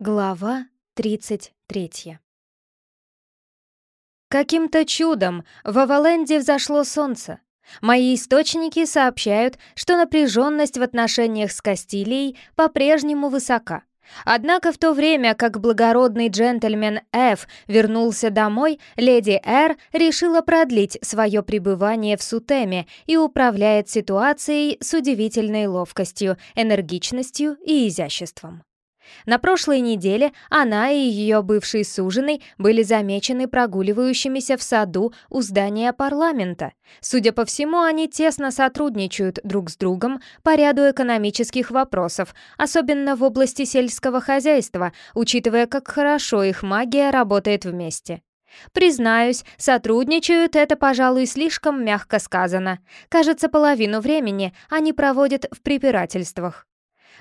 Глава 33 Каким-то чудом в Аваленде взошло солнце. Мои источники сообщают, что напряженность в отношениях с Кастилией по-прежнему высока. Однако в то время, как благородный джентльмен Ф вернулся домой, леди Р решила продлить свое пребывание в Сутеме и управляет ситуацией с удивительной ловкостью, энергичностью и изяществом. На прошлой неделе она и ее бывший суженый были замечены прогуливающимися в саду у здания парламента. Судя по всему, они тесно сотрудничают друг с другом по ряду экономических вопросов, особенно в области сельского хозяйства, учитывая, как хорошо их магия работает вместе. Признаюсь, сотрудничают это, пожалуй, слишком мягко сказано. Кажется, половину времени они проводят в препирательствах.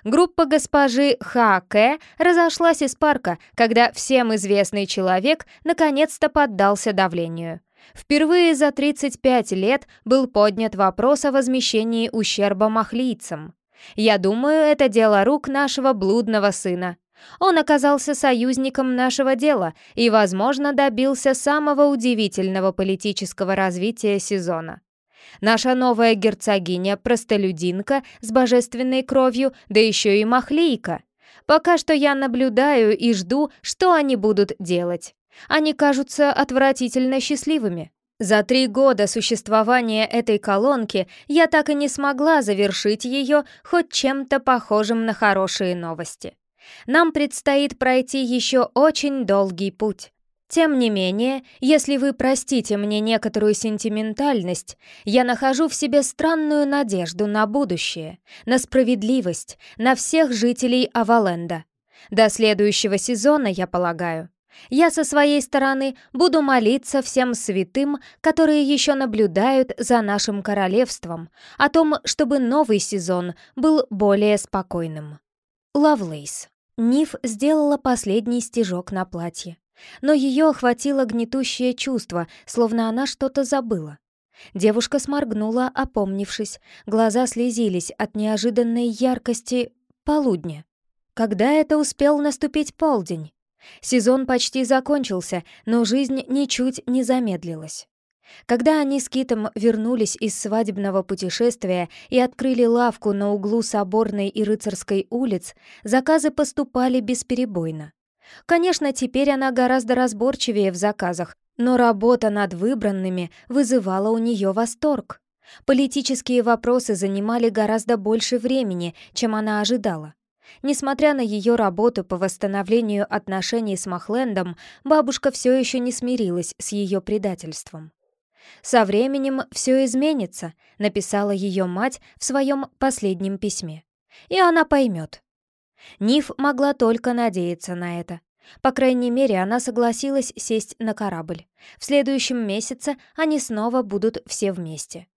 Группа госпожи Х.К. разошлась из парка, когда всем известный человек наконец-то поддался давлению. Впервые за 35 лет был поднят вопрос о возмещении ущерба махлийцам. Я думаю, это дело рук нашего блудного сына. Он оказался союзником нашего дела и, возможно, добился самого удивительного политического развития сезона. Наша новая герцогиня-простолюдинка с божественной кровью, да еще и махлейка. Пока что я наблюдаю и жду, что они будут делать. Они кажутся отвратительно счастливыми. За три года существования этой колонки я так и не смогла завершить ее хоть чем-то похожим на хорошие новости. Нам предстоит пройти еще очень долгий путь. Тем не менее, если вы простите мне некоторую сентиментальность, я нахожу в себе странную надежду на будущее, на справедливость, на всех жителей Аваленда. До следующего сезона, я полагаю. Я со своей стороны буду молиться всем святым, которые еще наблюдают за нашим королевством, о том, чтобы новый сезон был более спокойным. Лавлейс. Ниф сделала последний стежок на платье но ее охватило гнетущее чувство, словно она что-то забыла. Девушка сморгнула, опомнившись, глаза слезились от неожиданной яркости полудня. Когда это успел наступить полдень? Сезон почти закончился, но жизнь ничуть не замедлилась. Когда они с Китом вернулись из свадебного путешествия и открыли лавку на углу Соборной и Рыцарской улиц, заказы поступали бесперебойно. Конечно, теперь она гораздо разборчивее в заказах, но работа над выбранными вызывала у нее восторг. Политические вопросы занимали гораздо больше времени, чем она ожидала. Несмотря на ее работу по восстановлению отношений с Махлендом, бабушка все еще не смирилась с ее предательством. «Со временем все изменится», — написала ее мать в своем последнем письме. «И она поймет, Ниф могла только надеяться на это. По крайней мере, она согласилась сесть на корабль. В следующем месяце они снова будут все вместе.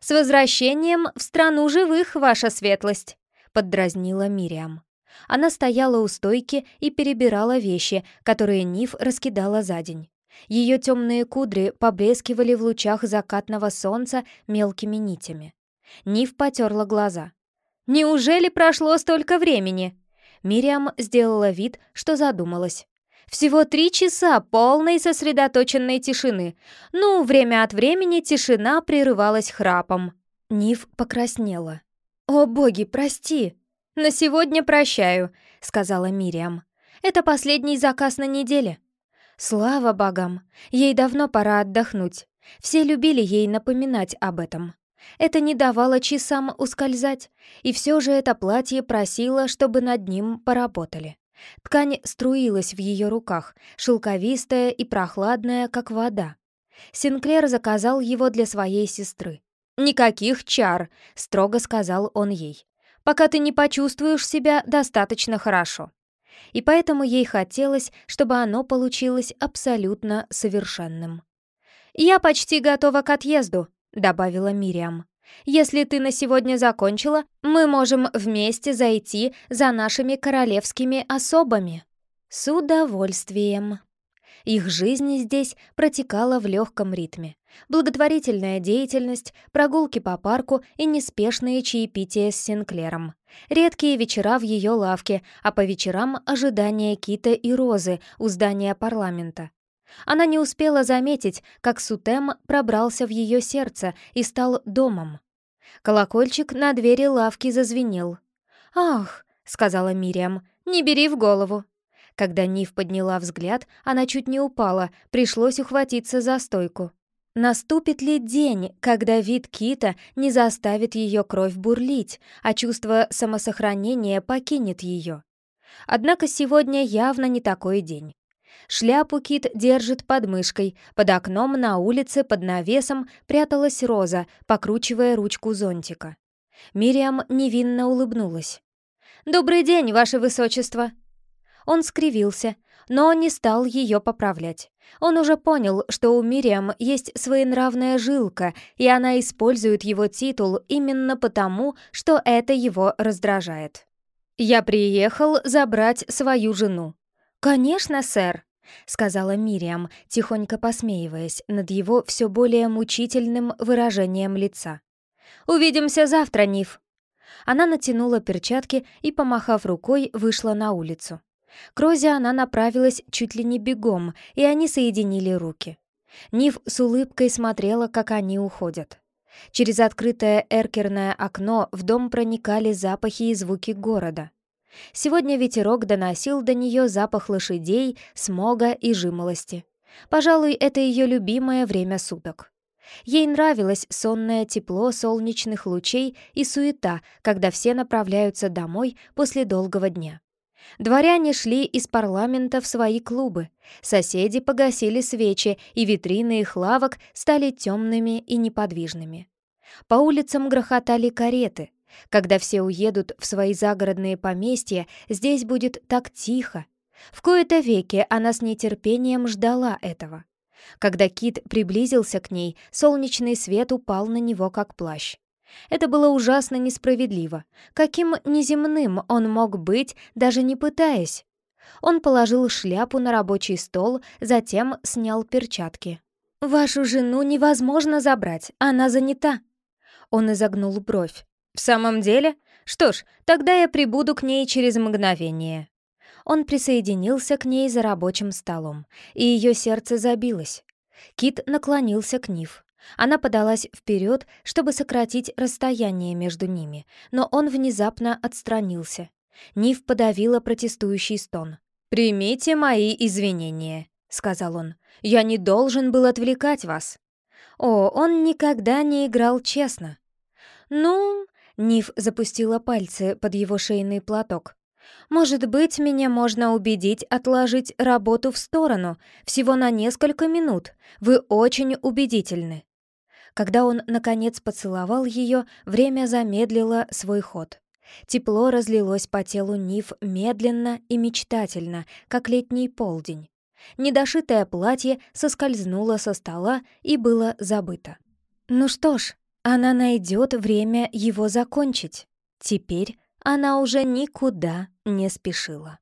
«С возвращением в страну живых, ваша светлость!» — поддразнила Мириам. Она стояла у стойки и перебирала вещи, которые Ниф раскидала за день. Ее темные кудри поблескивали в лучах закатного солнца мелкими нитями. Ниф потерла глаза. «Неужели прошло столько времени?» Мириам сделала вид, что задумалась. Всего три часа полной сосредоточенной тишины. Ну, время от времени тишина прерывалась храпом. Нив покраснела. «О, боги, прости!» «На сегодня прощаю», — сказала Мириам. «Это последний заказ на неделе». Слава богам! Ей давно пора отдохнуть. Все любили ей напоминать об этом. Это не давало часам ускользать, и все же это платье просило, чтобы над ним поработали. Ткань струилась в ее руках, шелковистая и прохладная, как вода. Синклер заказал его для своей сестры. «Никаких чар», — строго сказал он ей, «пока ты не почувствуешь себя достаточно хорошо». И поэтому ей хотелось, чтобы оно получилось абсолютно совершенным. «Я почти готова к отъезду», добавила Мириам. «Если ты на сегодня закончила, мы можем вместе зайти за нашими королевскими особами». «С удовольствием». Их жизнь здесь протекала в легком ритме. Благотворительная деятельность, прогулки по парку и неспешные чаепития с Синклером. Редкие вечера в ее лавке, а по вечерам ожидание Кита и Розы у здания парламента. Она не успела заметить, как Сутем пробрался в ее сердце и стал домом. Колокольчик на двери лавки зазвенел. «Ах!» — сказала Мириам, — «не бери в голову». Когда Нив подняла взгляд, она чуть не упала, пришлось ухватиться за стойку. Наступит ли день, когда вид кита не заставит ее кровь бурлить, а чувство самосохранения покинет ее? Однако сегодня явно не такой день. Шляпу кит держит под мышкой, под окном на улице под навесом пряталась роза, покручивая ручку зонтика. Мириам невинно улыбнулась. «Добрый день, ваше высочество!» Он скривился, но не стал ее поправлять. Он уже понял, что у Мириам есть своенравная жилка, и она использует его титул именно потому, что это его раздражает. «Я приехал забрать свою жену». «Конечно, сэр», — сказала Мириам, тихонько посмеиваясь над его все более мучительным выражением лица. «Увидимся завтра, Ниф». Она натянула перчатки и, помахав рукой, вышла на улицу. К Розе она направилась чуть ли не бегом, и они соединили руки. Нив с улыбкой смотрела, как они уходят. Через открытое эркерное окно в дом проникали запахи и звуки города. Сегодня ветерок доносил до нее запах лошадей, смога и жимолости. Пожалуй, это ее любимое время суток. Ей нравилось сонное тепло солнечных лучей и суета, когда все направляются домой после долгого дня. Дворяне шли из парламента в свои клубы. Соседи погасили свечи, и витрины их лавок стали темными и неподвижными. По улицам грохотали кареты. Когда все уедут в свои загородные поместья, здесь будет так тихо. В кои-то веки она с нетерпением ждала этого. Когда Кит приблизился к ней, солнечный свет упал на него как плащ. Это было ужасно несправедливо. Каким неземным он мог быть, даже не пытаясь? Он положил шляпу на рабочий стол, затем снял перчатки. «Вашу жену невозможно забрать, она занята». Он изогнул бровь. «В самом деле? Что ж, тогда я прибуду к ней через мгновение». Он присоединился к ней за рабочим столом, и ее сердце забилось. Кит наклонился к Нив. Она подалась вперед, чтобы сократить расстояние между ними, но он внезапно отстранился. Нив подавила протестующий стон. «Примите мои извинения», — сказал он. «Я не должен был отвлекать вас». О, он никогда не играл честно. «Ну...» — Нив запустила пальцы под его шейный платок. «Может быть, меня можно убедить отложить работу в сторону, всего на несколько минут. Вы очень убедительны». Когда он, наконец, поцеловал ее, время замедлило свой ход. Тепло разлилось по телу Ниф медленно и мечтательно, как летний полдень. Недошитое платье соскользнуло со стола и было забыто. Ну что ж, она найдет время его закончить. Теперь она уже никуда не спешила.